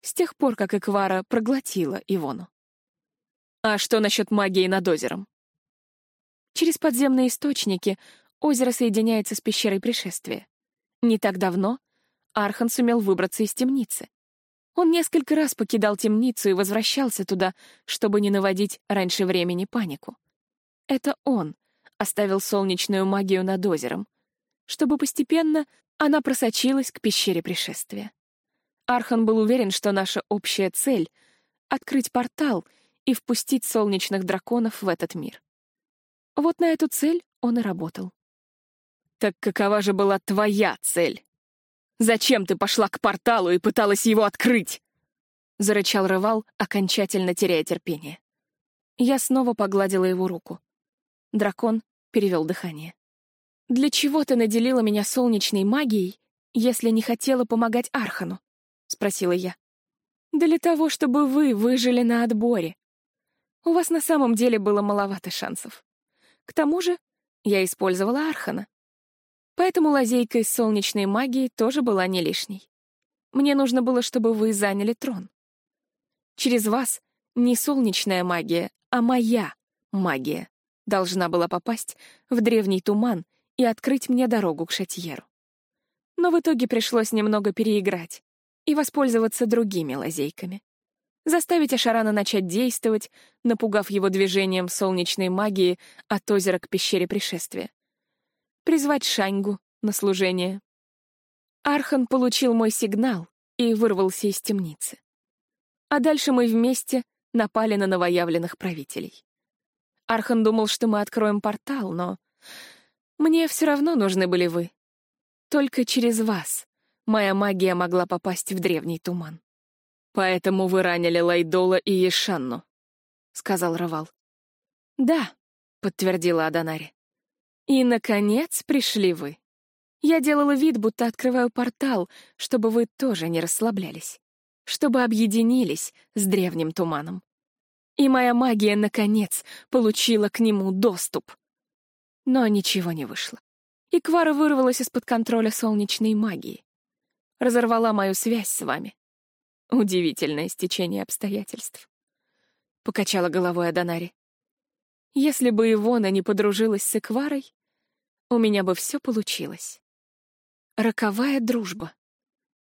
С тех пор, как Иквара проглотила Ивону. А что насчет магии над озером? Через подземные источники озеро соединяется с пещерой пришествия. Не так давно Архан сумел выбраться из темницы. Он несколько раз покидал темницу и возвращался туда, чтобы не наводить раньше времени панику. Это он оставил солнечную магию над озером, чтобы постепенно она просочилась к пещере пришествия. Архан был уверен, что наша общая цель — открыть портал и впустить солнечных драконов в этот мир. Вот на эту цель он и работал. «Так какова же была твоя цель?» Зачем ты пошла к порталу и пыталась его открыть?» — зарычал Рывал, окончательно теряя терпение. Я снова погладила его руку. Дракон перевел дыхание. «Для чего ты наделила меня солнечной магией, если не хотела помогать Архану?» — спросила я. «Для того, чтобы вы выжили на отборе. У вас на самом деле было маловато шансов. К тому же я использовала Архана. Поэтому лазейка из солнечной магии тоже была не лишней. Мне нужно было, чтобы вы заняли трон. Через вас не солнечная магия, а моя магия должна была попасть в древний туман и открыть мне дорогу к Шатьеру. Но в итоге пришлось немного переиграть и воспользоваться другими лазейками. Заставить Ашарана начать действовать, напугав его движением солнечной магии от озера к пещере пришествия призвать Шаньгу на служение. Архан получил мой сигнал и вырвался из темницы. А дальше мы вместе напали на новоявленных правителей. Архан думал, что мы откроем портал, но мне все равно нужны были вы. Только через вас моя магия могла попасть в древний туман. «Поэтому вы ранили Лайдола и Ешанну», — сказал Равал. «Да», — подтвердила Аданари. И, наконец, пришли вы. Я делала вид, будто открываю портал, чтобы вы тоже не расслаблялись, чтобы объединились с древним туманом. И моя магия, наконец, получила к нему доступ. Но ничего не вышло. И Квара вырвалась из-под контроля солнечной магии. Разорвала мою связь с вами. Удивительное стечение обстоятельств. Покачала головой Аданари. Если бы Ивона не подружилась с Экварой, у меня бы все получилось. Роковая дружба.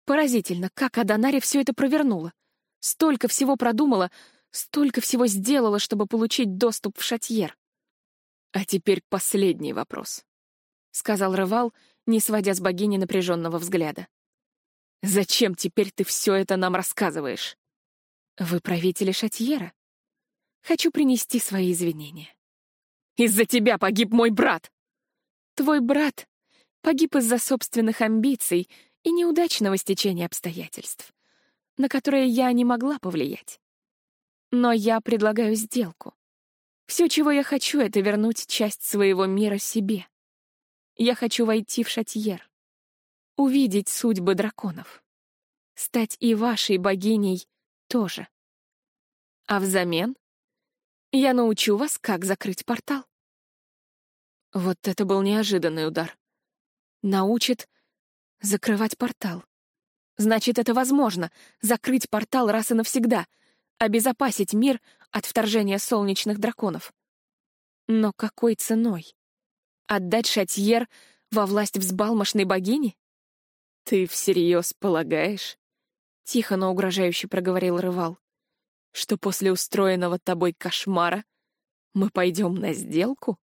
Поразительно, как Аданари все это провернула. Столько всего продумала, столько всего сделала, чтобы получить доступ в Шатьер. А теперь последний вопрос, — сказал Рывал, не сводя с богини напряженного взгляда. «Зачем теперь ты все это нам рассказываешь?» «Вы правители Шатьера. Хочу принести свои извинения». «Из-за тебя погиб мой брат!» Твой брат погиб из-за собственных амбиций и неудачного стечения обстоятельств, на которые я не могла повлиять. Но я предлагаю сделку. Все, чего я хочу, — это вернуть часть своего мира себе. Я хочу войти в Шатьер, увидеть судьбы драконов, стать и вашей богиней тоже. А взамен я научу вас, как закрыть портал. Вот это был неожиданный удар. Научит закрывать портал. Значит, это возможно — закрыть портал раз и навсегда, обезопасить мир от вторжения солнечных драконов. Но какой ценой? Отдать Шатьер во власть взбалмошной богини? Ты всерьез полагаешь? Тихо, но угрожающе проговорил Рывал, что после устроенного тобой кошмара мы пойдем на сделку?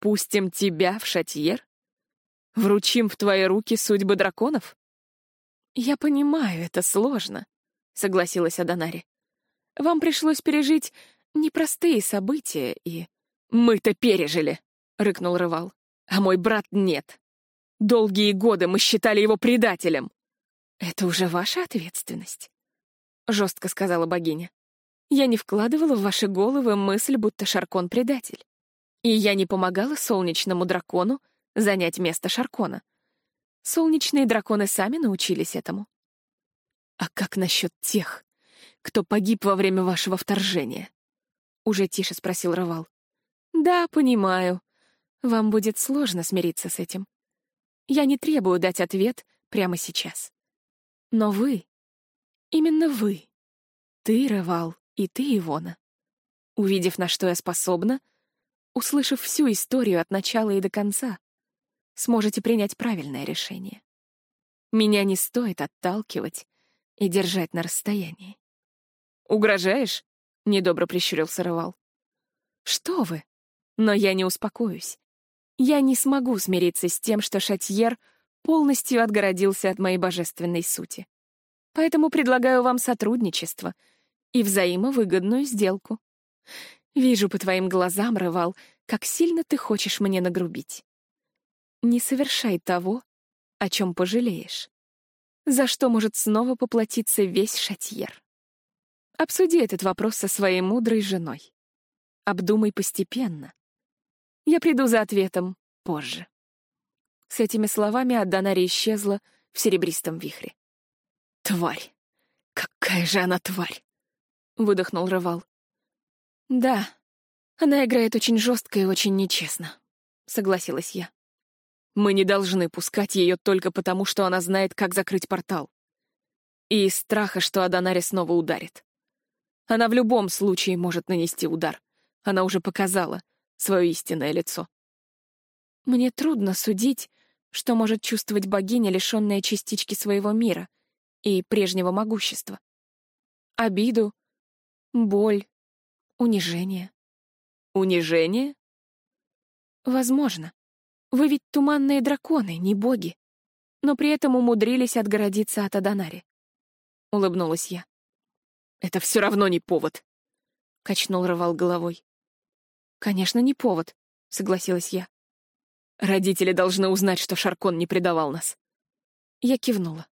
Пустим тебя в шатьер? Вручим в твои руки судьбы драконов? Я понимаю, это сложно, согласилась Аданари. Вам пришлось пережить непростые события и... Мы-то пережили, рыкнул Рывал. А мой брат нет. Долгие годы мы считали его предателем. Это уже ваша ответственность, жестко сказала богиня. Я не вкладывала в ваши головы мысль, будто Шаркон предатель. И я не помогала солнечному дракону занять место Шаркона. Солнечные драконы сами научились этому. А как насчет тех, кто погиб во время вашего вторжения?» Уже тише спросил Равал. «Да, понимаю. Вам будет сложно смириться с этим. Я не требую дать ответ прямо сейчас. Но вы, именно вы, ты, Равал, и ты, Ивона, увидев, на что я способна, услышав всю историю от начала и до конца, сможете принять правильное решение. Меня не стоит отталкивать и держать на расстоянии. «Угрожаешь?» — недобро прищурился Рывал. «Что вы? Но я не успокоюсь. Я не смогу смириться с тем, что Шатьер полностью отгородился от моей божественной сути. Поэтому предлагаю вам сотрудничество и взаимовыгодную сделку. Вижу по твоим глазам, Рывал, как сильно ты хочешь мне нагрубить. Не совершай того, о чем пожалеешь. За что может снова поплатиться весь Шатьер? Обсуди этот вопрос со своей мудрой женой. Обдумай постепенно. Я приду за ответом позже. С этими словами Адданари исчезла в серебристом вихре. «Тварь! Какая же она тварь!» — выдохнул Рывал. «Да, она играет очень жестко и очень нечестно», — согласилась я. Мы не должны пускать ее только потому, что она знает, как закрыть портал. И из страха, что Аданари снова ударит. Она в любом случае может нанести удар. Она уже показала свое истинное лицо. Мне трудно судить, что может чувствовать богиня, лишенная частички своего мира и прежнего могущества. Обиду, боль, унижение. Унижение? Возможно. Вы ведь туманные драконы, не боги. Но при этом умудрились отгородиться от Аданари. Улыбнулась я. Это все равно не повод. Качнул рывал головой. Конечно, не повод, согласилась я. Родители должны узнать, что Шаркон не предавал нас. Я кивнула.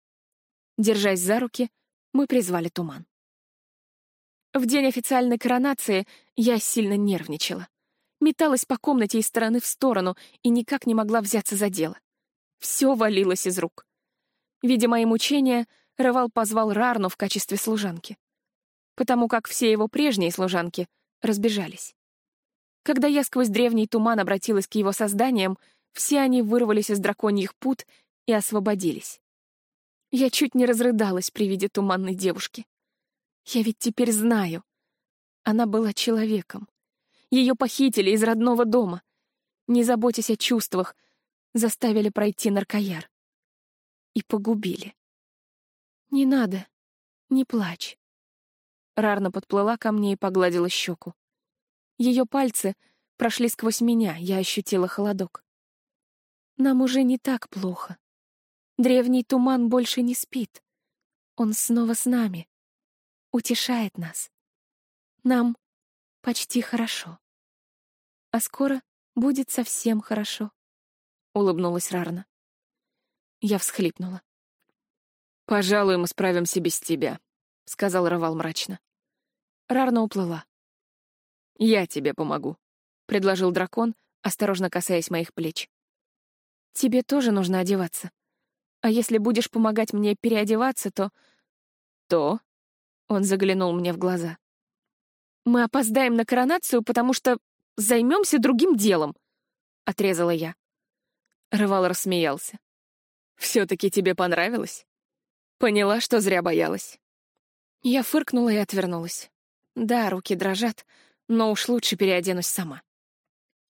Держась за руки, мы призвали туман. В день официальной коронации я сильно нервничала металась по комнате из стороны в сторону и никак не могла взяться за дело. Все валилось из рук. Видя мои мучения, Рывал позвал Рарну в качестве служанки. Потому как все его прежние служанки разбежались. Когда я сквозь древний туман обратилась к его созданиям, все они вырвались из драконьих пут и освободились. Я чуть не разрыдалась при виде туманной девушки. Я ведь теперь знаю. Она была человеком. Ее похитили из родного дома. Не заботясь о чувствах, заставили пройти наркояр. И погубили. «Не надо, не плачь». Рарна подплыла ко мне и погладила щеку. Ее пальцы прошли сквозь меня, я ощутила холодок. Нам уже не так плохо. Древний туман больше не спит. Он снова с нами. Утешает нас. Нам почти хорошо. А скоро будет совсем хорошо», — улыбнулась Рарна. Я всхлипнула. «Пожалуй, мы справимся без тебя», — сказал Равал мрачно. Рарна уплыла. «Я тебе помогу», — предложил дракон, осторожно касаясь моих плеч. «Тебе тоже нужно одеваться. А если будешь помогать мне переодеваться, то...» «То?» — он заглянул мне в глаза. «Мы опоздаем на коронацию, потому что Займемся другим делом», — отрезала я. Рывал рассмеялся. «Все-таки тебе понравилось?» Поняла, что зря боялась. Я фыркнула и отвернулась. Да, руки дрожат, но уж лучше переоденусь сама.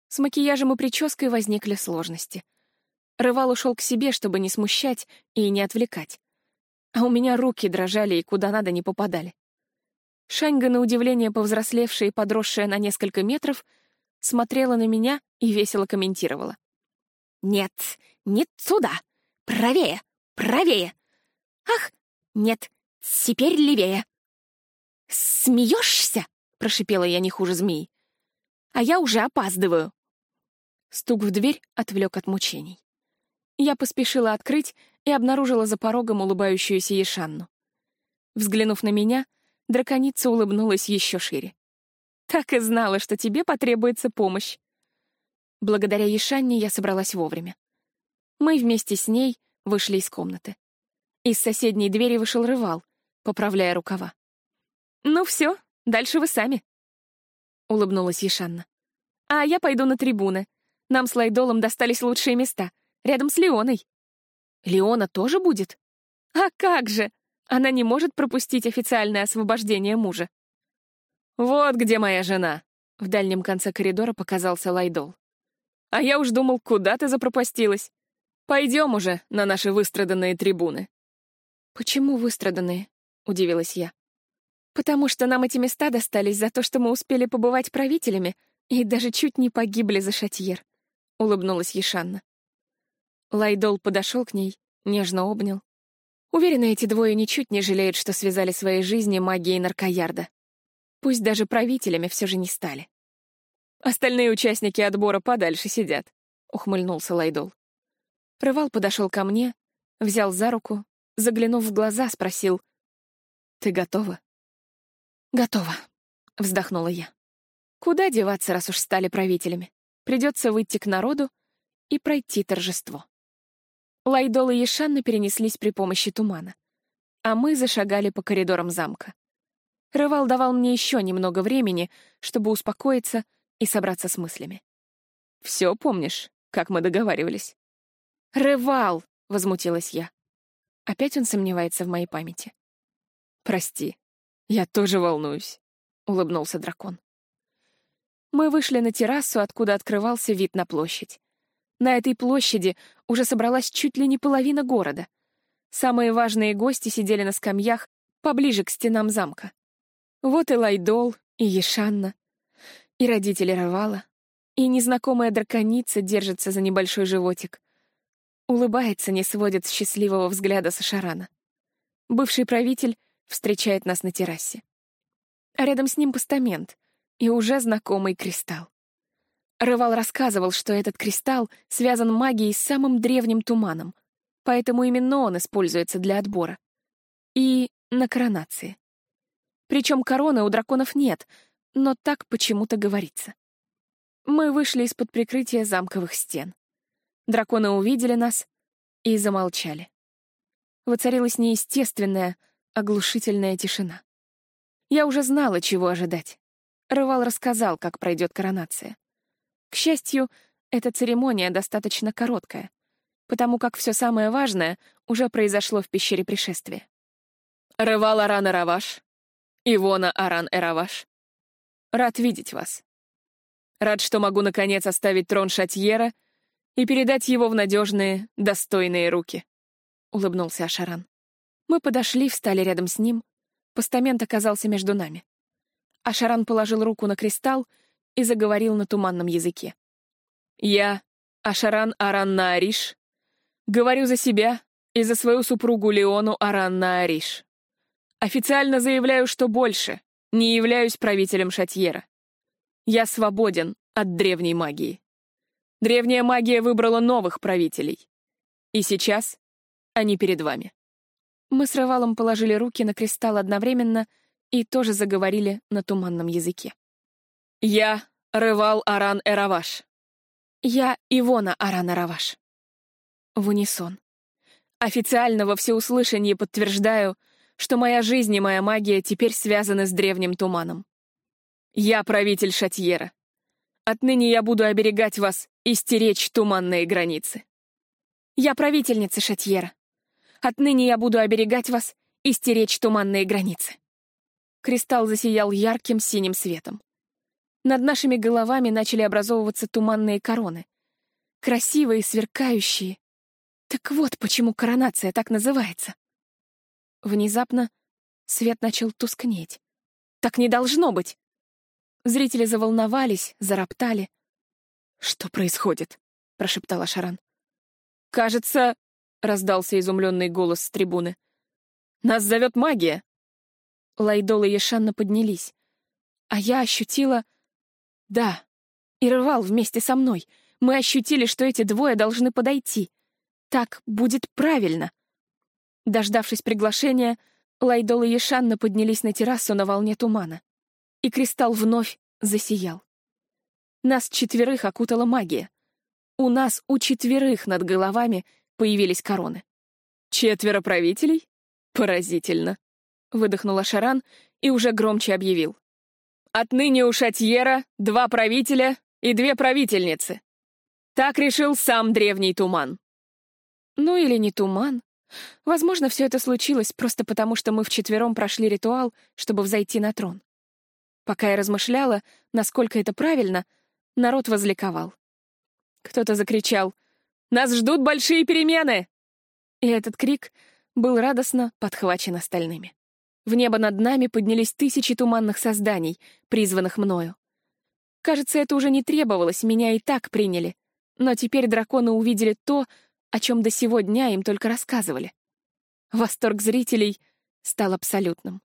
С макияжем и прической возникли сложности. Рывал ушел к себе, чтобы не смущать и не отвлекать. А у меня руки дрожали и куда надо не попадали. Шаньга, на удивление повзрослевшая и подросшая на несколько метров, смотрела на меня и весело комментировала. «Нет, не туда! Правее! Правее! Ах, нет, теперь левее!» «Смеешься?» — прошипела я не хуже змеи. «А я уже опаздываю!» Стук в дверь отвлек от мучений. Я поспешила открыть и обнаружила за порогом улыбающуюся Ешанну. Взглянув на меня, драконица улыбнулась еще шире. Так и знала, что тебе потребуется помощь. Благодаря Ешанне я собралась вовремя. Мы вместе с ней вышли из комнаты. Из соседней двери вышел рывал, поправляя рукава. «Ну все, дальше вы сами», — улыбнулась Ешанна. «А я пойду на трибуны. Нам с Лайдолом достались лучшие места, рядом с Леоной». «Леона тоже будет?» «А как же! Она не может пропустить официальное освобождение мужа». «Вот где моя жена!» — в дальнем конце коридора показался Лайдол. «А я уж думал, куда ты запропастилась. Пойдем уже на наши выстраданные трибуны». «Почему выстраданные?» — удивилась я. «Потому что нам эти места достались за то, что мы успели побывать правителями и даже чуть не погибли за Шатьер», — улыбнулась Ешанна. Лайдол подошел к ней, нежно обнял. Уверена, эти двое ничуть не жалеют, что связали свои жизни магией наркоярда. Пусть даже правителями все же не стали. «Остальные участники отбора подальше сидят», — ухмыльнулся Лайдол. Рывал подошел ко мне, взял за руку, заглянув в глаза, спросил, «Ты готова?» «Готова», — вздохнула я. «Куда деваться, раз уж стали правителями? Придется выйти к народу и пройти торжество». Лайдол и Ешанна перенеслись при помощи тумана, а мы зашагали по коридорам замка. Рывал давал мне еще немного времени, чтобы успокоиться и собраться с мыслями. «Все помнишь, как мы договаривались?» «Рывал!» — возмутилась я. Опять он сомневается в моей памяти. «Прости, я тоже волнуюсь», — улыбнулся дракон. Мы вышли на террасу, откуда открывался вид на площадь. На этой площади уже собралась чуть ли не половина города. Самые важные гости сидели на скамьях поближе к стенам замка. Вот и Лайдол, и Ешанна, и родители Равала, и незнакомая драконица держится за небольшой животик. Улыбается, не сводит счастливого взгляда со Шарана. Бывший правитель встречает нас на террасе. А рядом с ним постамент и уже знакомый кристалл. Рывал рассказывал, что этот кристалл связан магией с самым древним туманом, поэтому именно он используется для отбора. И на коронации. Причем короны у драконов нет, но так почему-то говорится. Мы вышли из-под прикрытия замковых стен. Драконы увидели нас и замолчали. Воцарилась неестественная, оглушительная тишина. Я уже знала, чего ожидать. Рывал рассказал, как пройдет коронация. К счастью, эта церемония достаточно короткая, потому как все самое важное уже произошло в пещере пришествия. «Рывал Аран Эраваш, Ивона Аран Эраваш, рад видеть вас. Рад, что могу наконец оставить трон Шатьера и передать его в надежные, достойные руки», — улыбнулся Ашаран. Мы подошли, встали рядом с ним. Постамент оказался между нами. Ашаран положил руку на кристалл и заговорил на туманном языке. «Я, Ашаран Аран Наариш, говорю за себя и за свою супругу Леону Аран Наариш. Официально заявляю, что больше не являюсь правителем Шатьера. Я свободен от древней магии. Древняя магия выбрала новых правителей. И сейчас они перед вами». Мы с Рывалом положили руки на кристалл одновременно и тоже заговорили на туманном языке. «Я — Рывал Аран Эраваш». «Я — Ивона Аран Эраваш». В унисон. Официально во всеуслышание подтверждаю, что моя жизнь и моя магия теперь связаны с древним туманом. Я правитель Шатьера. Отныне я буду оберегать вас и стеречь туманные границы. Я правительница Шатьера. Отныне я буду оберегать вас и стеречь туманные границы. Кристалл засиял ярким синим светом. Над нашими головами начали образовываться туманные короны. Красивые, сверкающие. Так вот, почему коронация так называется. Внезапно свет начал тускнеть. Так не должно быть. Зрители заволновались, зароптали. «Что происходит?» — прошептала Шаран. «Кажется...» — раздался изумленный голос с трибуны. «Нас зовет магия!» Лайдол и Ешанна поднялись. А я ощутила... Да, и рвал вместе со мной. Мы ощутили, что эти двое должны подойти. Так будет правильно. Дождавшись приглашения, Лайдол и Ешанна поднялись на террасу на волне тумана. И кристалл вновь засиял. Нас четверых окутала магия. У нас у четверых над головами появились короны. «Четверо правителей? Поразительно!» — выдохнула Шаран и уже громче объявил. «Отныне у Шатьера два правителя и две правительницы. Так решил сам древний туман». Ну или не туман. Возможно, все это случилось просто потому, что мы вчетвером прошли ритуал, чтобы взойти на трон. Пока я размышляла, насколько это правильно, народ возликовал. Кто-то закричал «Нас ждут большие перемены!» И этот крик был радостно подхвачен остальными. В небо над нами поднялись тысячи туманных созданий, призванных мною. Кажется, это уже не требовалось, меня и так приняли. Но теперь драконы увидели то, о чем до сего дня им только рассказывали. Восторг зрителей стал абсолютным.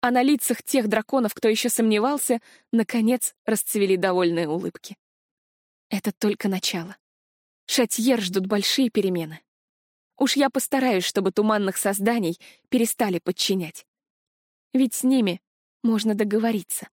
А на лицах тех драконов, кто еще сомневался, наконец расцвели довольные улыбки. Это только начало. Шатьер ждут большие перемены. Уж я постараюсь, чтобы туманных созданий перестали подчинять. Ведь с ними можно договориться.